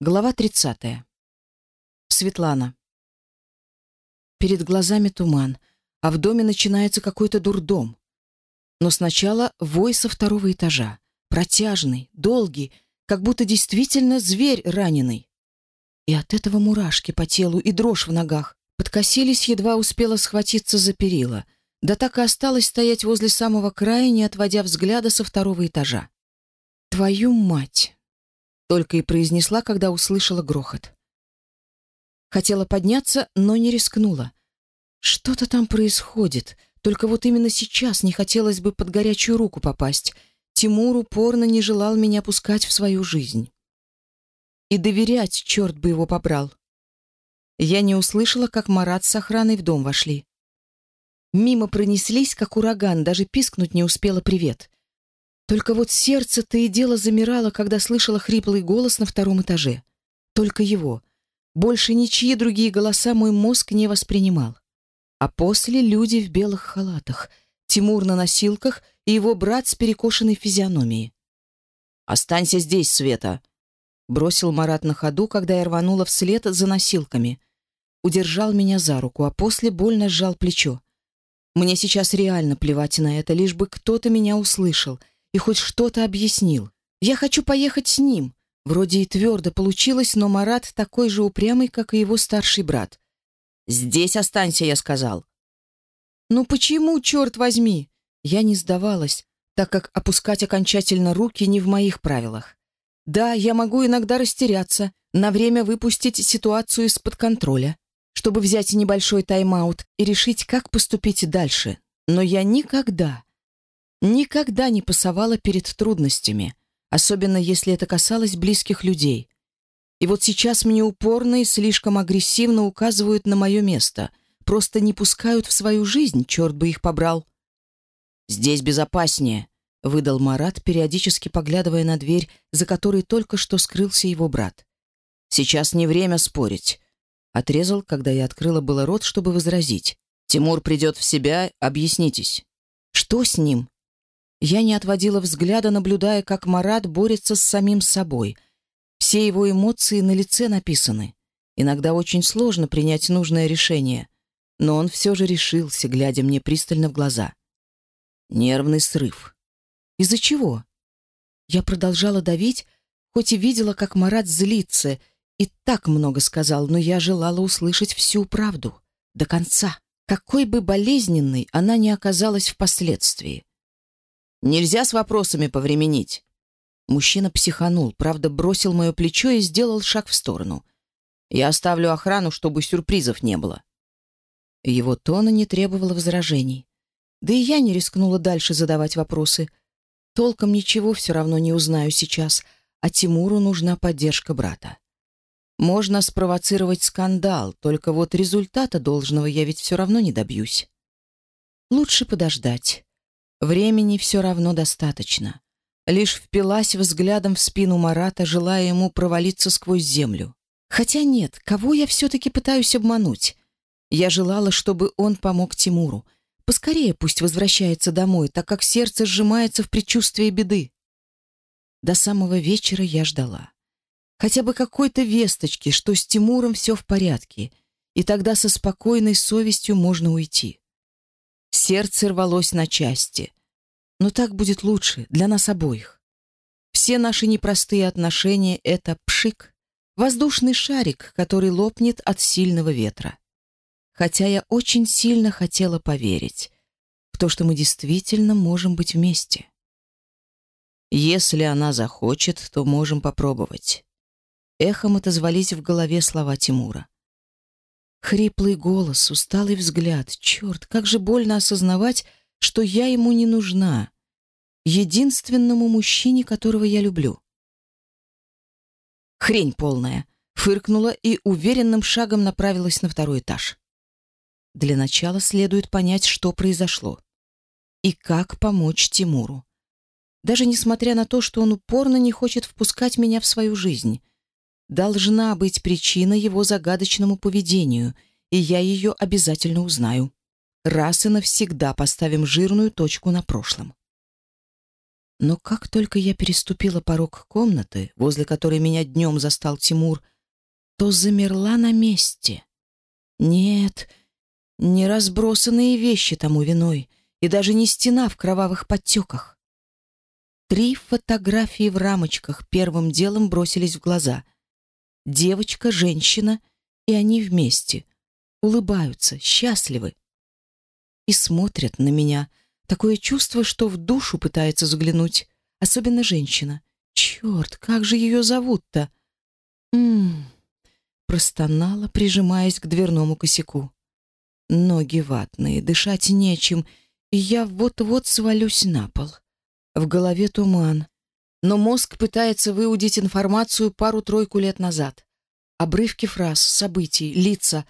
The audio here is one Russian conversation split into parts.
Глава 30. Светлана. Перед глазами туман, а в доме начинается какой-то дурдом. Но сначала вой со второго этажа, протяжный, долгий, как будто действительно зверь раненый. И от этого мурашки по телу и дрожь в ногах. Подкосились, едва успела схватиться за перила. Да так и осталось стоять возле самого края, не отводя взгляда со второго этажа. «Твою мать!» Только и произнесла, когда услышала грохот. Хотела подняться, но не рискнула. Что-то там происходит. Только вот именно сейчас не хотелось бы под горячую руку попасть. Тимур упорно не желал меня пускать в свою жизнь. И доверять черт бы его побрал. Я не услышала, как Марат с охраной в дом вошли. Мимо пронеслись, как ураган, даже пискнуть не успела привет. Только вот сердце то и дело замирало, когда слышала хриплый голос на втором этаже. Только его. Больше ничьи другие голоса мой мозг не воспринимал. А после люди в белых халатах, Тимур на носилках и его брат с перекошенной физиономией. «Останься здесь, Света!» Бросил Марат на ходу, когда я рванула вслед за носилками. Удержал меня за руку, а после больно сжал плечо. Мне сейчас реально плевать на это, лишь бы кто-то меня услышал — и хоть что-то объяснил. Я хочу поехать с ним. Вроде и твердо получилось, но Марат такой же упрямый, как и его старший брат. «Здесь останься», — я сказал. «Ну почему, черт возьми?» Я не сдавалась, так как опускать окончательно руки не в моих правилах. Да, я могу иногда растеряться, на время выпустить ситуацию из-под контроля, чтобы взять небольшой тайм-аут и решить, как поступить дальше. Но я никогда, Никогда не пасовала перед трудностями, особенно если это касалось близких людей. И вот сейчас мне упорно и слишком агрессивно указывают на мое место, просто не пускают в свою жизнь, черт бы их побрал. «Здесь безопаснее», — выдал Марат, периодически поглядывая на дверь, за которой только что скрылся его брат. «Сейчас не время спорить», — отрезал, когда я открыла было рот, чтобы возразить. «Тимур придет в себя, объяснитесь». «Что с ним?» Я не отводила взгляда, наблюдая, как Марат борется с самим собой. Все его эмоции на лице написаны. Иногда очень сложно принять нужное решение, но он все же решился, глядя мне пристально в глаза. Нервный срыв. Из-за чего? Я продолжала давить, хоть и видела, как Марат злится, и так много сказал, но я желала услышать всю правду, до конца, какой бы болезненной она ни оказалась впоследствии. Нельзя с вопросами повременить. Мужчина психанул, правда, бросил мое плечо и сделал шаг в сторону. Я оставлю охрану, чтобы сюрпризов не было. Его тона не требовало возражений. Да и я не рискнула дальше задавать вопросы. Толком ничего все равно не узнаю сейчас, а Тимуру нужна поддержка брата. Можно спровоцировать скандал, только вот результата должного я ведь все равно не добьюсь. Лучше подождать. Времени все равно достаточно. Лишь впилась взглядом в спину Марата, желая ему провалиться сквозь землю. Хотя нет, кого я все-таки пытаюсь обмануть? Я желала, чтобы он помог Тимуру. Поскорее пусть возвращается домой, так как сердце сжимается в предчувствии беды. До самого вечера я ждала. Хотя бы какой-то весточки, что с Тимуром все в порядке, и тогда со спокойной совестью можно уйти. Сердце рвалось на части. Но так будет лучше для нас обоих. Все наши непростые отношения — это пшик, воздушный шарик, который лопнет от сильного ветра. Хотя я очень сильно хотела поверить в то, что мы действительно можем быть вместе. Если она захочет, то можем попробовать. Эхом отозвались в голове слова Тимура. Хриплый голос, усталый взгляд. Черт, как же больно осознавать, что я ему не нужна. Единственному мужчине, которого я люблю. Хрень полная. Фыркнула и уверенным шагом направилась на второй этаж. Для начала следует понять, что произошло. И как помочь Тимуру. Даже несмотря на то, что он упорно не хочет впускать меня в свою жизнь — должна быть причина его загадочному поведению, и я ее обязательно узнаю. Раз и навсегда поставим жирную точку на прошлом. Но как только я переступила порог комнаты, возле которой меня днем застал Тимур, то замерла на месте. Нет, не разбросанные вещи тому виной, и даже не стена в кровавых подтеках. Три фотографии в рамочках первым делом бросились в глаза — девочка, женщина, и они вместе. Улыбаются, счастливы. И смотрят на меня. Такое чувство, что в душу пытается заглянуть. Особенно женщина. Черт, как же ее зовут-то? Ммм. Простонала, прижимаясь к дверному косяку. Ноги ватные, дышать нечем, и я вот-вот свалюсь на пол. В голове туман. Но мозг пытается выудить информацию пару-тройку лет назад. Обрывки фраз, событий, лица.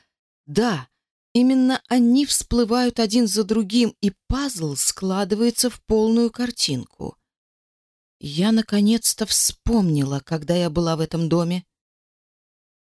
Да, именно они всплывают один за другим, и пазл складывается в полную картинку. Я наконец-то вспомнила, когда я была в этом доме.